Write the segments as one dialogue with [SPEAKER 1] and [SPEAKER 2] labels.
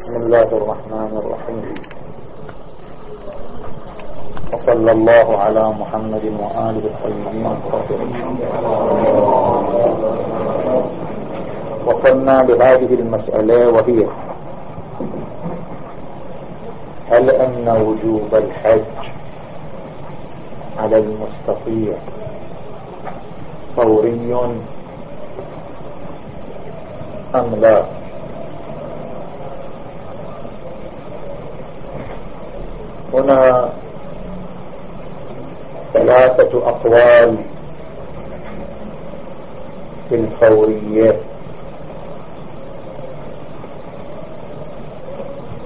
[SPEAKER 1] بسم الله الرحمن الرحيم. وصلى الله على محمد وآله الطيبين وصلنا بهذه المسألة وهي هل أن وجوب الحج على المستطيع فوري أم لا؟ هنا ثلاثة أقوال في الفورية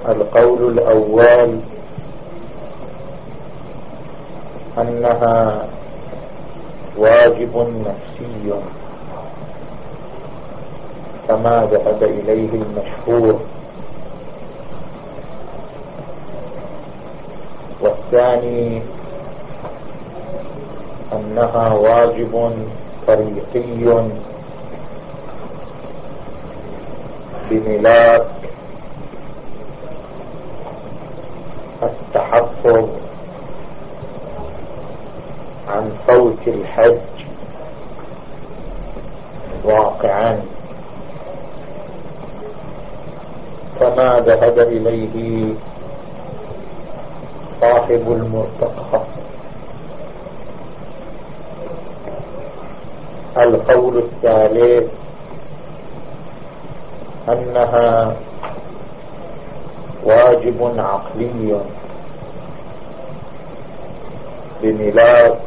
[SPEAKER 1] القول الأول أنها واجب نفسي كما ذهب إليه المشهور والثاني أنها واجب طريقي بملاك التحفظ عن فوت الحج واقعا. كما ذهب إليه صاحب المرتقى. القول الثالث أنها واجب عقلي بملاك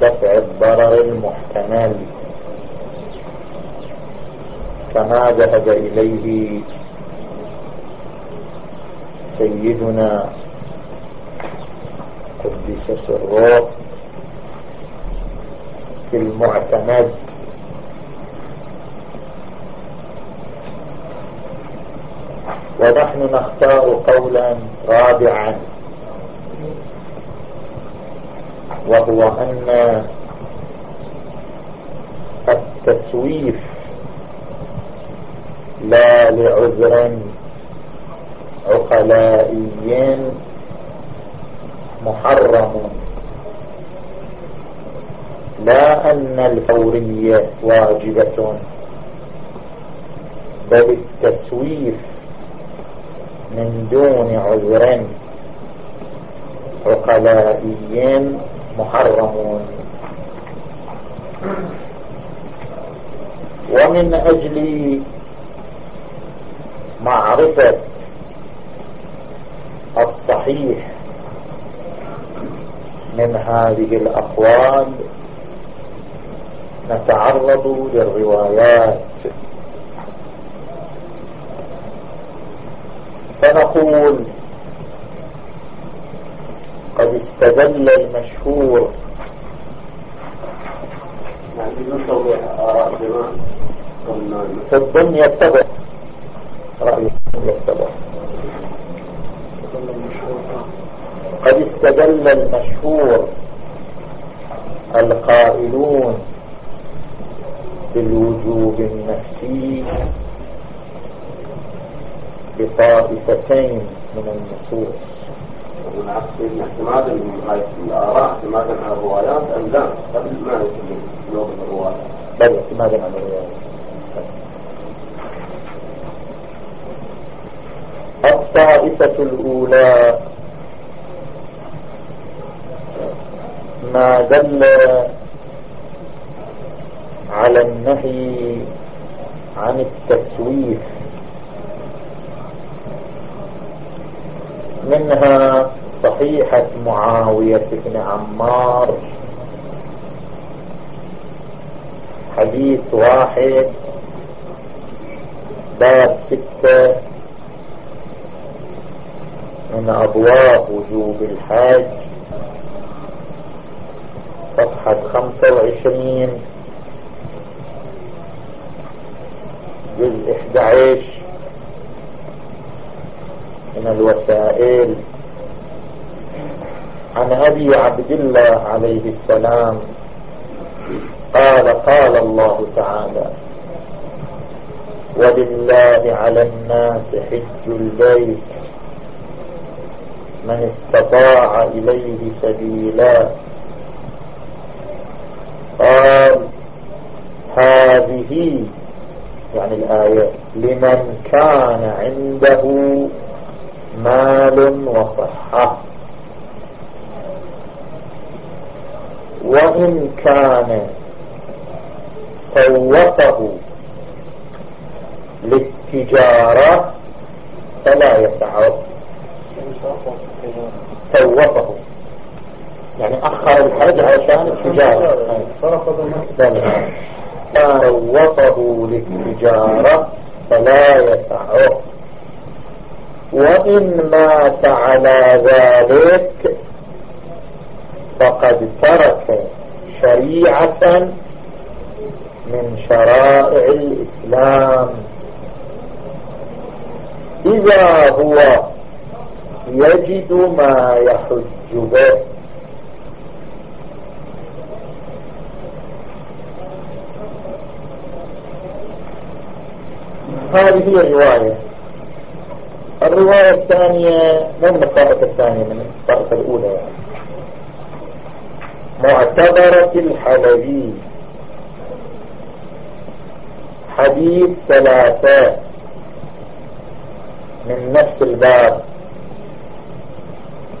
[SPEAKER 1] دفع الضرر المحتمل. كما ذهب إليه سيدنا قدس سره في المعتمد. ونحن نختار قولا رابعا وهو أن التسويف لا لعذر عقلائيين محرم لا أن الفورية واجبة بل التسويف من دون عذر عقلائيين محرمون. ومن أجل معرفة الصحيح من هذه الأقوال نتعرض للروايات. فنقول قد استدل المشهور. في الدنيا يتبع رأي يتبع قد استدل المشهور القائلون بالوجوب النفسي بطائفتين من النصوص.
[SPEAKER 2] اعتمادا من الآراء اعتمادا على الروايات أم لا؟ قبل ما يكون يوم الروايات
[SPEAKER 1] بل اعتمادا على الروايات. الطائفة الأولى ما دل على النهي عن التسويف. منها صحيحة معاوية بن عمار. حديث واحد باب ستة. من أبواب وجوب الحج صفحة خمسة وعشرين. جزء احدى عشر من الوسائل. عن أبي عبد الله عليه السلام. قال قال الله تعالى ولله على الناس حج البيت. من استطاع إليه سبيلا قال هذه يعني الآية. لمن كان عنده مال وصحة. وإن كان صوته للتجارة فلا يسعه صوته. يعني أخر الحج عشان التجارة. صوته للتجارة فلا يسعه. وإن مات على ذلك فقد ترك شريعة من شرائع الإسلام. إذا هو يجد ما يحج به هذه هي الرواية. الرواية الثانية من الطائفة الثانية؟ من الطائفة الأولى. يعني. معتبرة الحلبي. حديث ثلاثة من نفس الباب.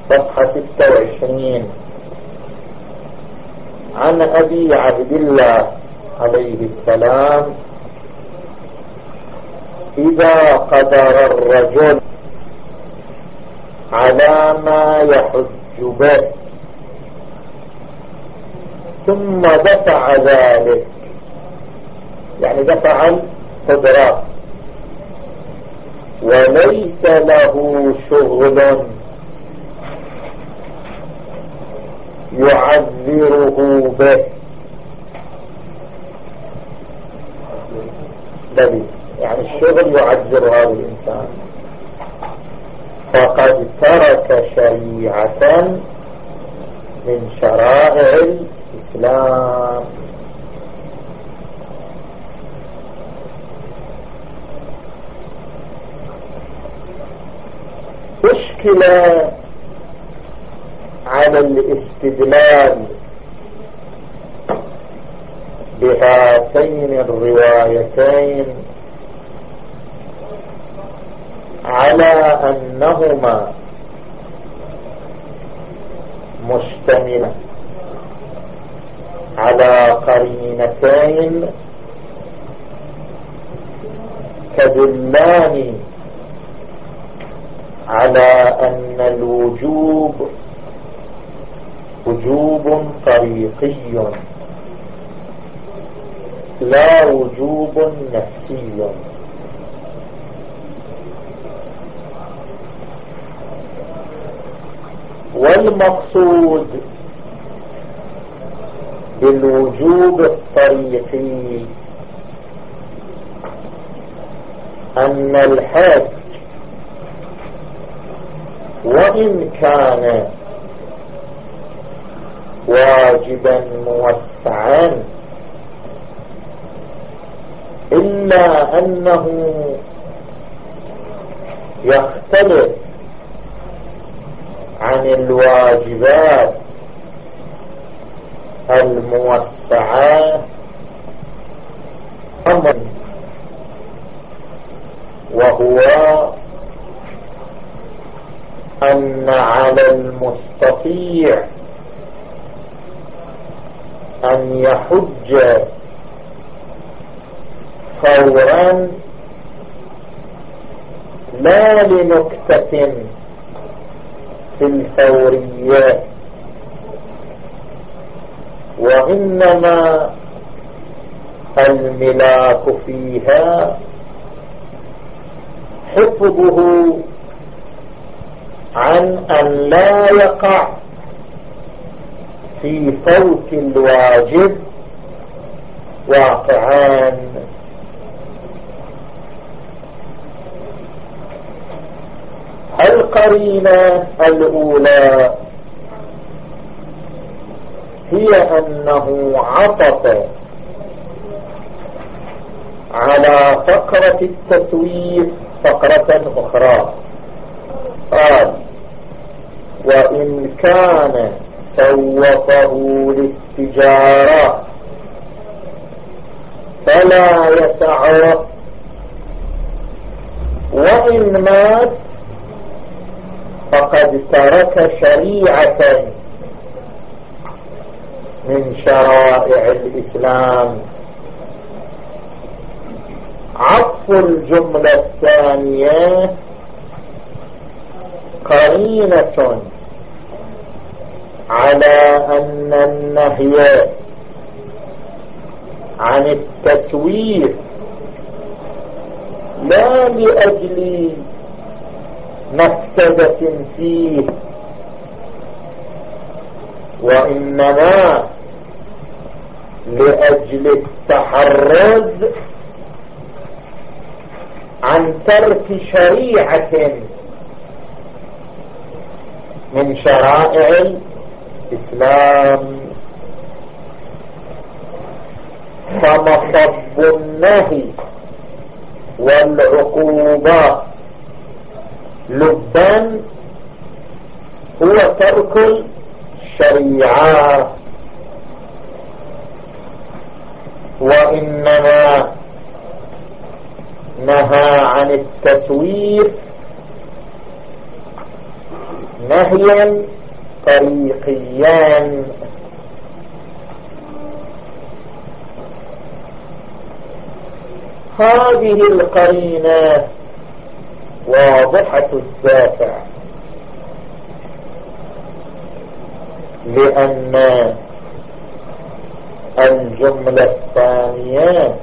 [SPEAKER 1] صفحة ستة وعشرين. عن أبي عبد الله عليه السلام إذا قدر الرجل على ما يحج به ثم دفع ذلك يعني دفع القدرات وليس له شغل يعذره به. دليل يعني الشغل يعذر هذا الإنسان. فقد ترك شريعة من شرائع الإسلام. مشكلة على الاستدلال بهاتين الروايتين على أنهما مشتملة. على قرينتين تدلان على أن الوجوب وجوب طريقي. لا وجوب نفسي. والمقصود بالوجوب الطريقي أن الحج وإن كان واجبا موسعا إلا أنه يختلف عن الواجبات الموسعة أمر وهو أن على المستطيع أن يحج فورا لا لنكتة في الفورية وإنما الملاك فيها حفظه عن أن لا يقع في فوت الواجب واقعان القرينة الأولى. هي أنه عطف على فقرة التسويف فقرة أخرى. قال وإن كان سوفه للتجارة فلا يسعه وإن مات فقد ترك شريعة من شرائع الإسلام. عطف الجملة الثانية قرينة على أن النهي عن التسويف لا لأجل مفسدة فيه. وإنما لأجل التحرز عن ترك شريعة من شرائع الإسلام. فمصب النهي والعقوبة لبا هو ترك الشريعة. وإنما نهى عن التسويف نهيا طريقيا. هذه القرينة واضحة الدافع لأن الجملة الثانية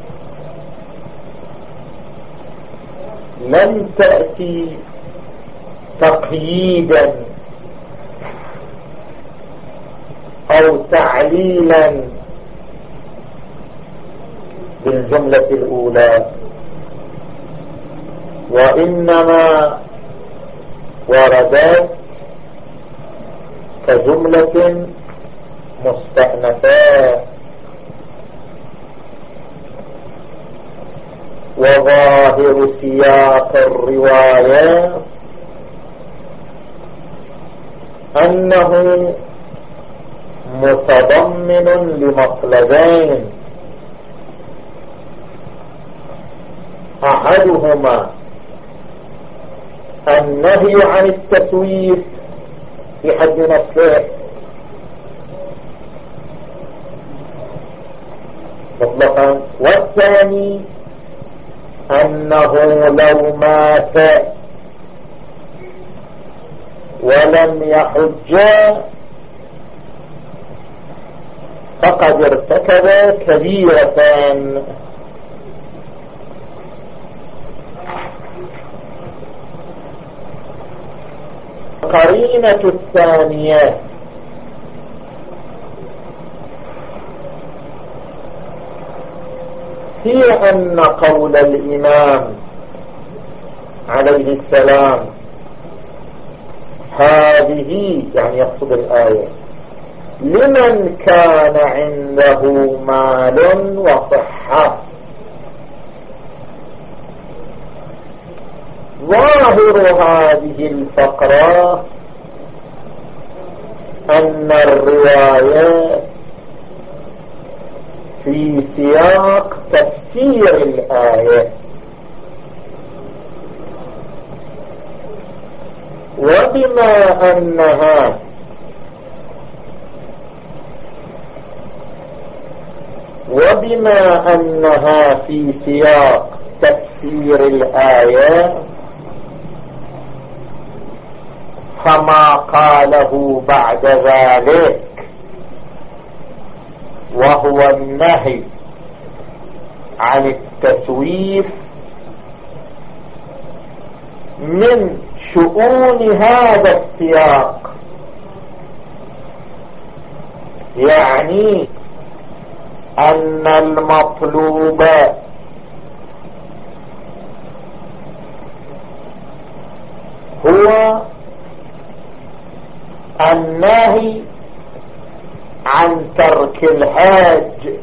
[SPEAKER 1] لم تأتي تقييدا أو تعليلا بالجملة الأولى. وإنما وردت كجملة مستأنفات وظاهر سياق الرواية أنه متضمن لمطلبين أحدهما النهي عن التسويف في حد نفسه. مطلقا. والثاني أنه لو مات ولم يحج فقد ارتكب كبيرة. القرينة الثانية. هي أن قول الإمام عليه السلام هذه يعني يقصد الآية لمن كان عنده مال وصحة. ظاهر هذه الفقرة أن الرواية في سياق تفسير الآية. وبما أنها وبما أنها في سياق تفسير الآية فما قاله بعد ذلك. وهو النهي عن التسويف من شؤون هذا السياق. يعني أن المطلوب هو النهي عن ترك الحاج.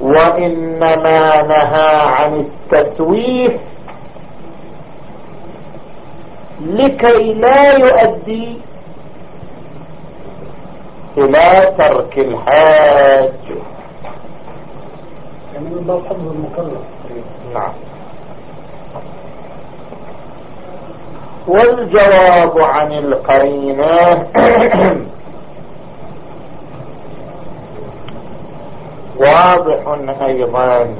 [SPEAKER 1] وإنما نهى عن التسويف لكي لا يؤدي إلى ترك الحاج.
[SPEAKER 3] يعني من باب حفظ المكلف
[SPEAKER 1] نعم والجواب عن القرينة. واضح أيضا.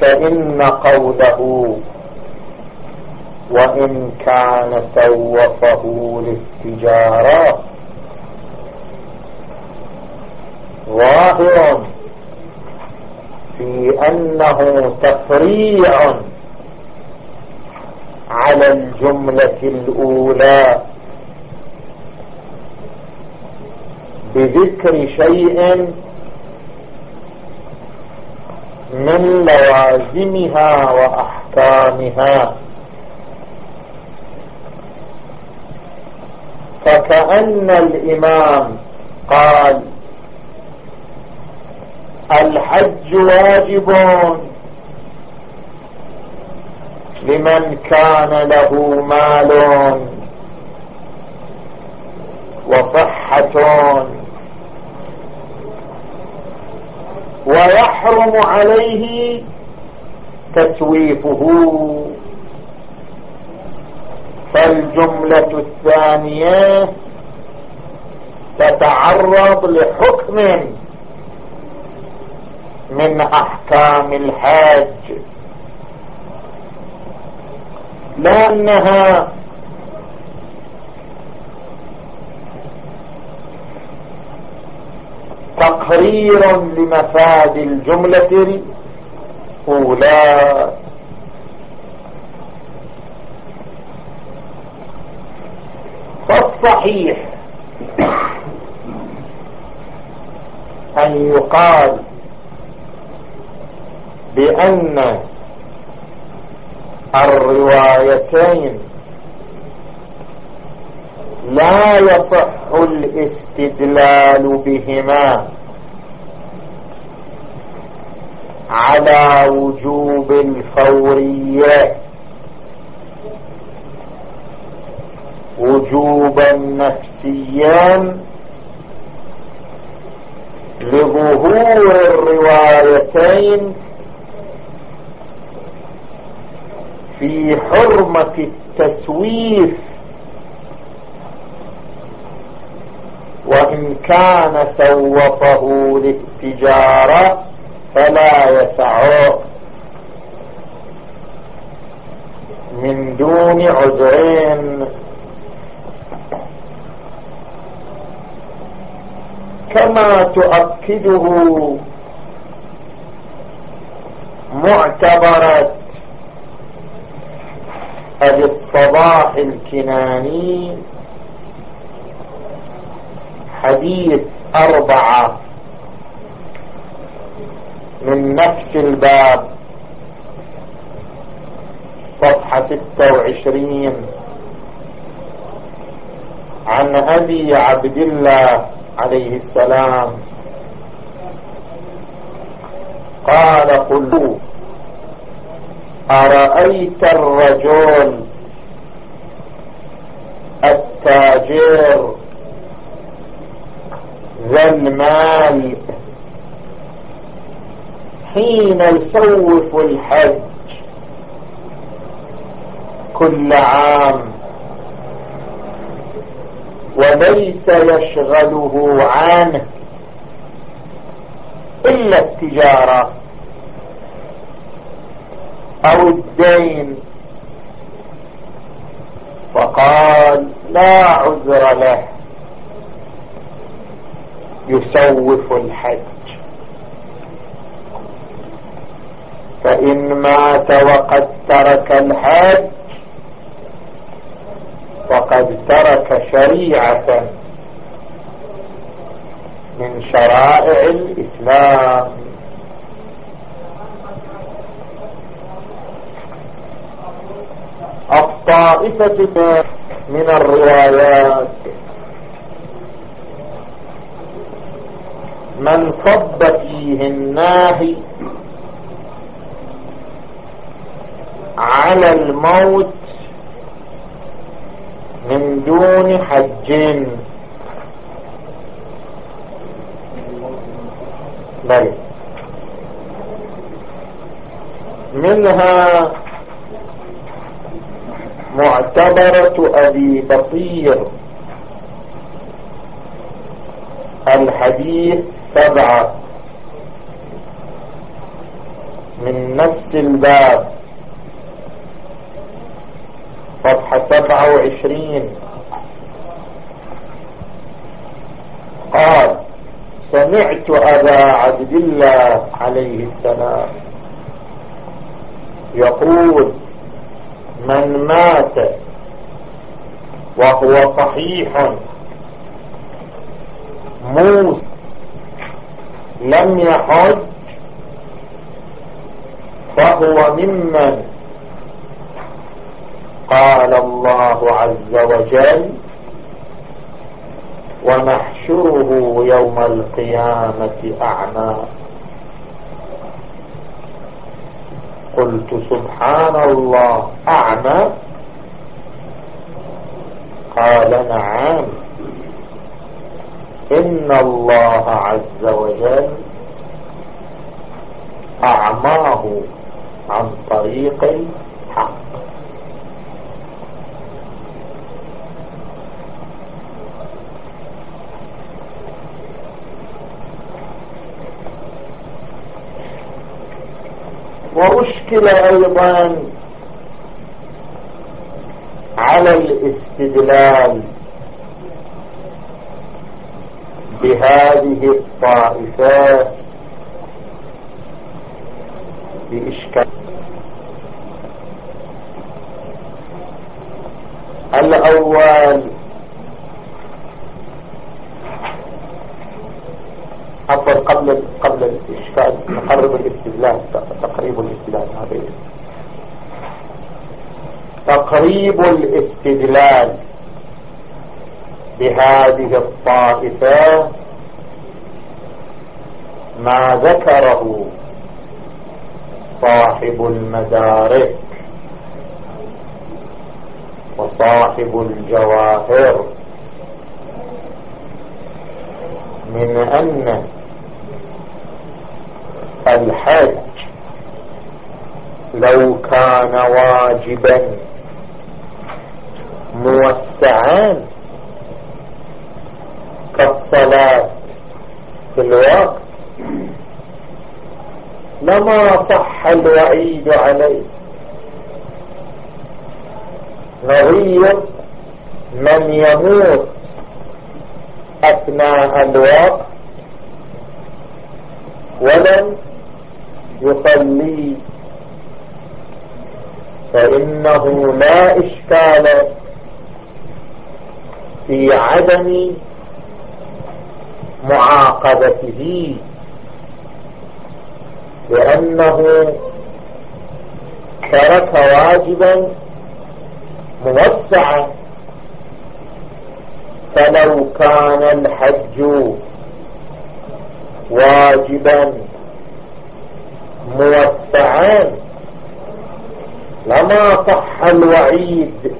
[SPEAKER 1] فإن قوله وإن كان سوفه للتجارة ظاهر في أنه تفريع على الجملة الأولى. بذكر شيء من لوازمها وأحكامها. فكأن الإمام قال الحج واجب لمن كان له مال وصحة ويحرم عليه تسويفه. فالجملة الثانية تتعرض لحكم من أحكام الحاج. لأنها تقرير لمفاد الجملة الأولى. فالصحيح أن يقال بأن الروايتين. لا يصح الاستدلال بهما على وجوب الفورية. وجوبا نفسيا لظهور الروايتين في حرمة التسويف. وإن كان سوفه للتجارة فلا يسعه. من دون عذرين. كما تؤكده معتبرة أبي الصباح الكناني. حديث أربعة. من نفس الباب. صفحة ستة وعشرين. عن أبي عبد الله عليه السلام. قال قل أرأيت الرجل التاجر ذا المال حين يسوف الحج كل عام وليس يشغله عنه إلا التجارة. أو الدين. فقال لا عذر له. يسوف الحج. فإن مات وقد ترك الحج فقد ترك شريعة من شرائع الإسلام. الطائفة من الروايات. من صب فيه الناهي على الموت من دون حج. بل منها معتبرة أبي بصير. الحديث سبعة. من نفس الباب. صفحة سبعة وعشرين. قال سمعت أبا عبد الله عليه السلام يقول من مات وهو صحيح. موسى لم يحج فهو ممن؟ قال الله عز وجل ونحشره يوم القيامة أعمى. قلت سبحان الله أعمى؟ قال نعم. إن الله عز وجل أعماه عن طريق الحق. وأشكل أيضا على الاستدلال بهذه الطائفات بإشكال الأول عفوا قبل قبل الإشكال نقرب الاستدلال تقريب الاستدلال هذا تقريب الاستدلال بهذه الطائفة ما ذكره صاحب المدارك وصاحب الجواهر من أن الحج لو كان واجبا موسعا كالصلاة في الوقت لما صح الوعيد عليه. نظير من يموت أثناء الوقت ولم يصلي. فإنه لا إشكال في عدم معاقبته لأنه ترك واجبا موسعا. فلو كان الحج واجبا موسعا لما صح الوعيد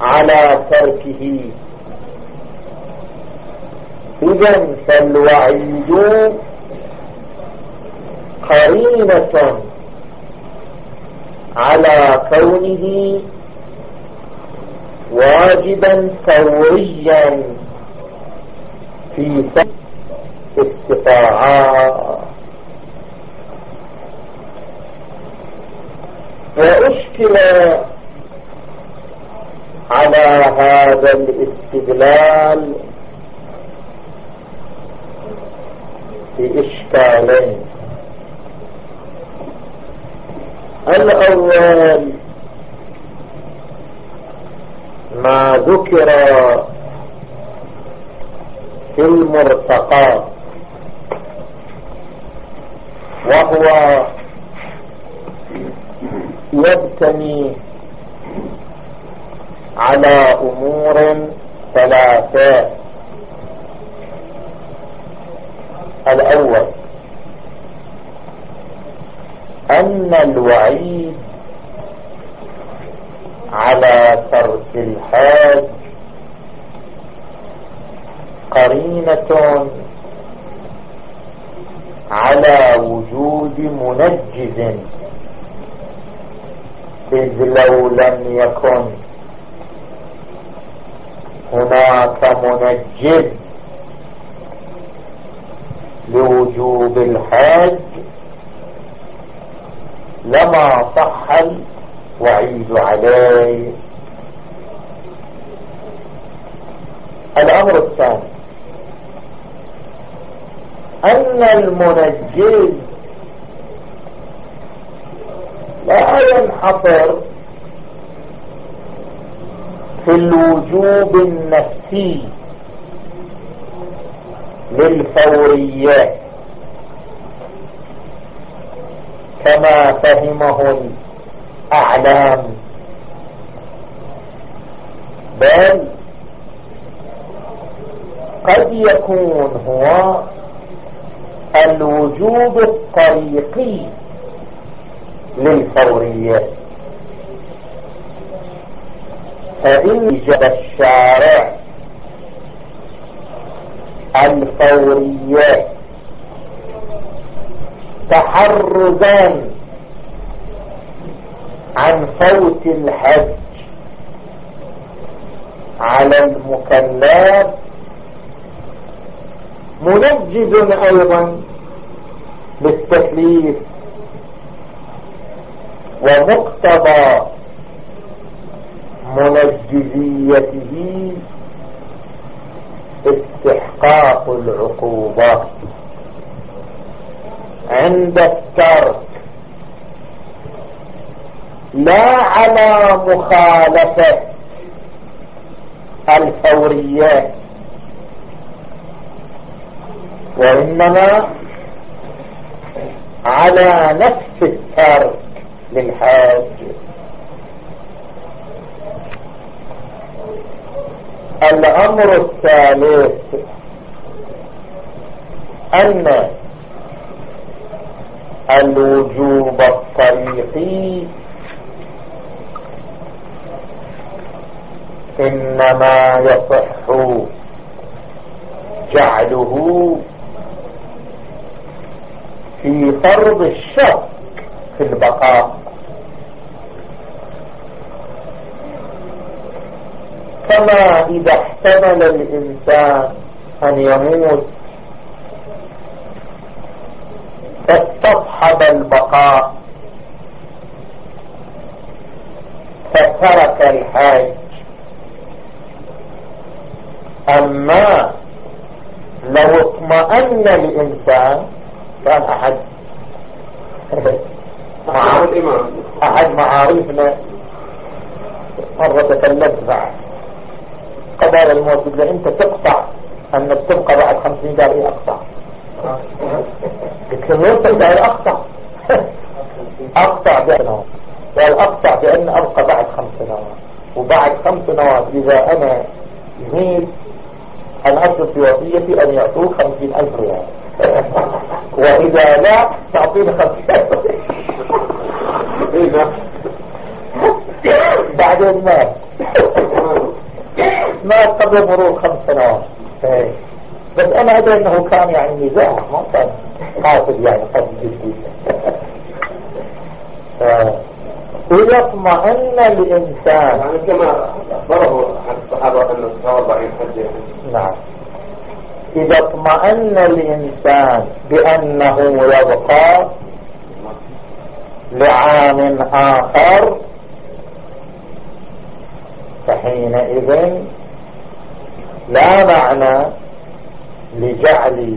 [SPEAKER 1] على تركه. إذا فالوعيد قرينة على كونه واجبا فوريا في استطاعات وأشكل على هذا الاستدلال بإشكالين. الأول ما ذكر في المرتقى وهو يبتني على أمور ثلاثة. الأول أن الوعيد على ترك الحاج قرينة على وجود منجز. إذ لو لم يكن هناك منجز لوجوب الحاج لما صح الوعيد عليه. الأمر الثاني أن المنجز ينحصر في الوجوب النفسي للفوريات كما فهمه الأعلام. بل قد يكون هو الوجوب الطريقي للفوريات فإن جب الشارع الفوريات تحرزا عن فوت الحج على المكلف منجز أيضا بالتكليف ومقتضى منجزيته استحقاق العقوبة. عند الترك لا على مخالفة الفوريات وإنما على نفس الترك. للحاج الأمر الثالث أن الوجوب الطريقي إنما يصح جعله في فرض الشك في البقاء. كما إذا احتمل الإنسان أن يموت؟ فاستصحب البقاء. فترك الحاج. أما لو اطمأن الإنسان كان أحد. أحد معارفنا. مرة تكلمت بعد قضايا الموت إذا أنت تقطع أنك تبقى بعد خمسين قال إيه أقطع. قلت له وصل قال أقطع أقطع بأنه قال أقطع بأن أبقى بعد خمس سنوات وبعد خمس سنوات إذا أنا يميت الأصل في وصيتي أن يعطوه خمسين ألف ريال. وإذا لا تعطيني خمسين ألف بعدين مات مات قبل مرور خمس سنوات. بس أنا أدري أنه كان يعني مزاح ما كان قاصد يعني قصد جديد. إذا اطمأن الإنسان.
[SPEAKER 2] يعني كما عن الصحابة أن الصحابة ضعيف حج
[SPEAKER 1] نعم. إذا اطمأن الإنسان بأنه يبقى لعام آخر فحينئذ لا معنى لجعل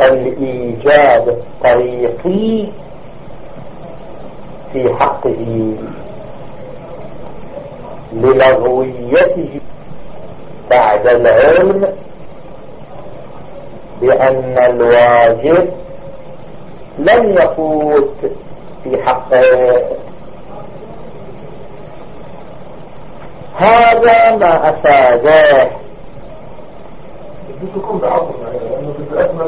[SPEAKER 1] الإيجاد الطريقي في حقه للغويته بعد العلم بأن الواجب لم يفوت في حقه. هذا ما أفاده.
[SPEAKER 3] دي تكون بعضهم يعني لأنه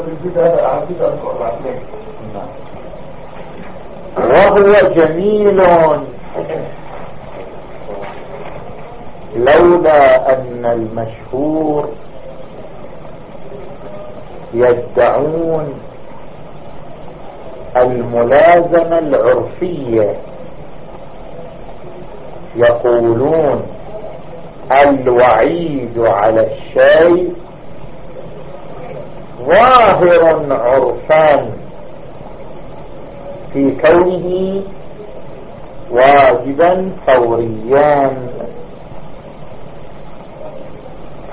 [SPEAKER 1] وهو جميل. لولا أن المشهور يدعون الملازمة العرفية يقولون الوعيد على الشيء ظاهر عرفان في كونه واجبا فوريا.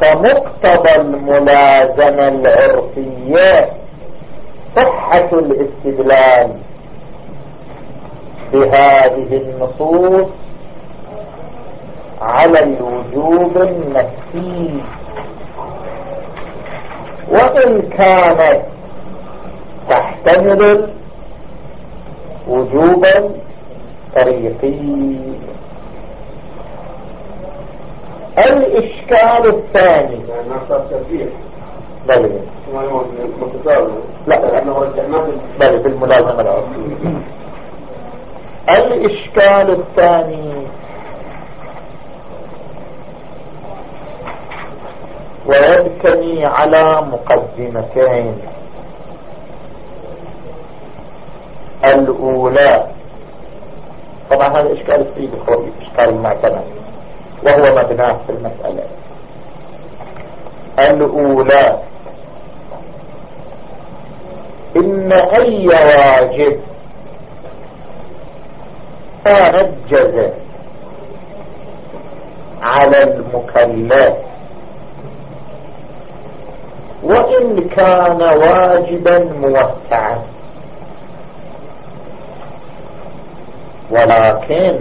[SPEAKER 1] فمقتضى الملازمة العرفية صحة الاستدلال بهذه النصوص على الوجوب النفسي. وإن كانت تحتمل وجوبا طريقي. الإشكال الثاني. بل. لا. بل بالملازمة العرفية الإشكال الثاني. ويبتني على مقدمتين. الأولى طبعا هذا إشكال السيد الخوي إشكال المعتمد وهو مبناه في المسألة. الأولى إن أي واجب تنجز على المكلف وإن كان واجبا موسعا. ولكن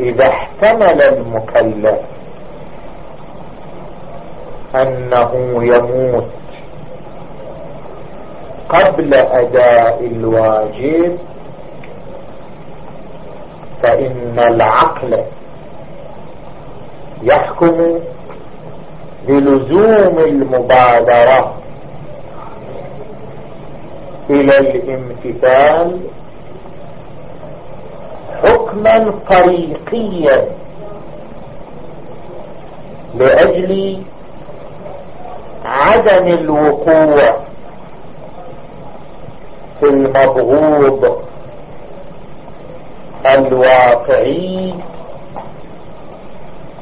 [SPEAKER 1] إذا احتمل المكلف أنه يموت قبل أداء الواجب فإن العقل يحكم بلزوم المبادرة إلى الامتثال حكما طريقيا لأجل عدم الوقوع في المبغوض الواقعي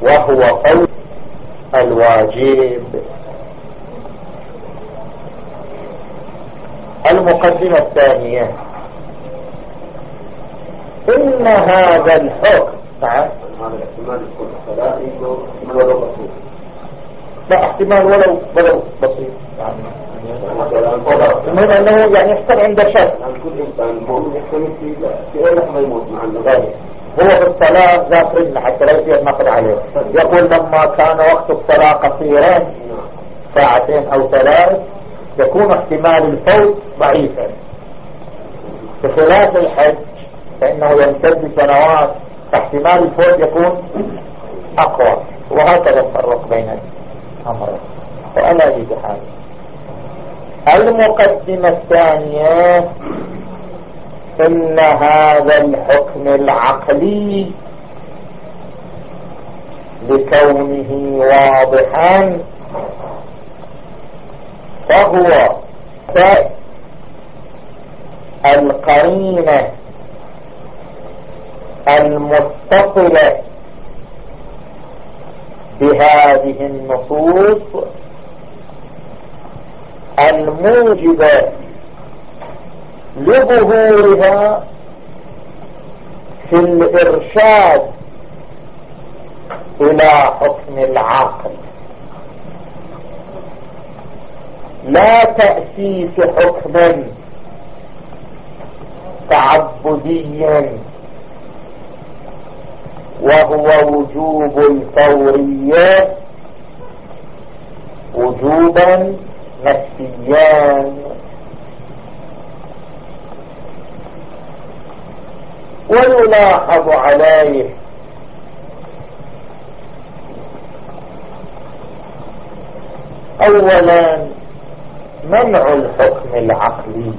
[SPEAKER 1] وهو قول الواجب. المقدمة الثانية. إن هذا الحكم
[SPEAKER 2] هذا الاحتمال يكون احتمال ولو بسيط.
[SPEAKER 1] لا احتمال ولو ولو بسيط. يعني المهم انه يعني يحصل عند شك.
[SPEAKER 2] يعني كل إنسان مؤمن يحتمل في في أي لحظة يموت مع النظام
[SPEAKER 1] هو في الصلاة ذات رجل حتى لا يصير نقد عليه. يقول لما كان وقت الصلاة قصيرا ساعتين أو ثلاث يكون احتمال الفوت ضعيفا. بخلاف الحج فإنه يمتد سنوات فاحتمال الفوت يكون أقوى. وهكذا الفرق بين الامرين وأنا هذا المقدمة الثانية إن هذا الحكم العقلي لكونه واضحا فهو القرينة المتصلة بهذه النصوص الموجبة لظهورها في الإرشاد إلى حكم العقل. لا تأسيس حكم تعبدي وهو وجوب الفورية وجوبا نفسيان ويلاحظ عليه. اولا منع الحكم العقلي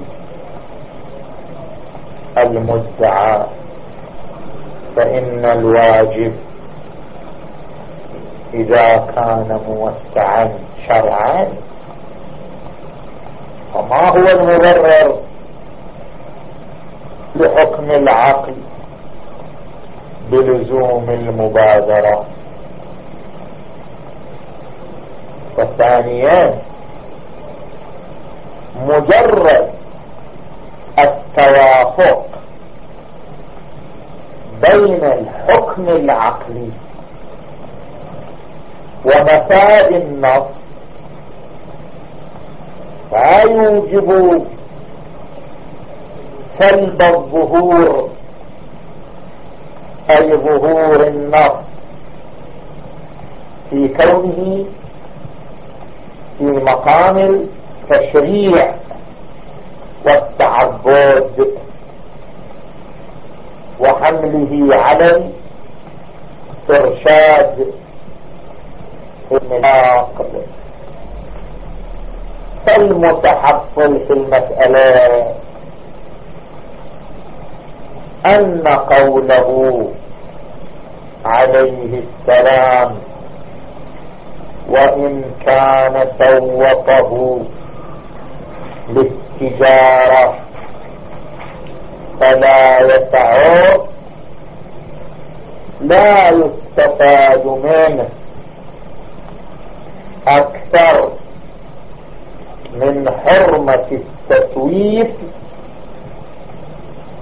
[SPEAKER 1] المدعى فإن الواجب إذا كان موسعا شرعا فما هو المبرر؟ لحكم العقل بلزوم المبادرة. وثانيا مجرد التوافق بين الحكم العقلي ومفاد النص. لا يوجب سلب الظهور أي ظهور النص في كونه في مقام التشريع والتعبد وحمله على الإرشاد الناقض فالمتحصل في المسألة أن قوله عليه السلام وإن كان سوقه للتجارة فلا يسعه لا يستفاد منه أكثر من حرمة التسويف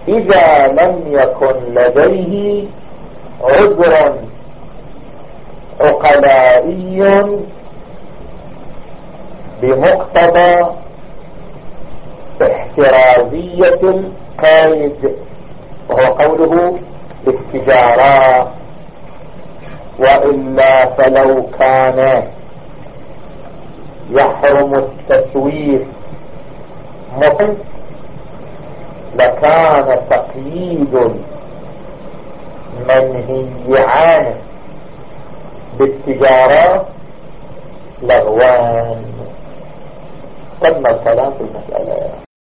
[SPEAKER 1] إذا لم يكن لديه عذر عقلائي بمقتضى احترازية القيد وهو قوله بالتجارة وإلا فلو كان يحرم التسويف. مطلق لكان تقييد منهي عنه بالتجارة لغوان. تم الكلام في المسألة.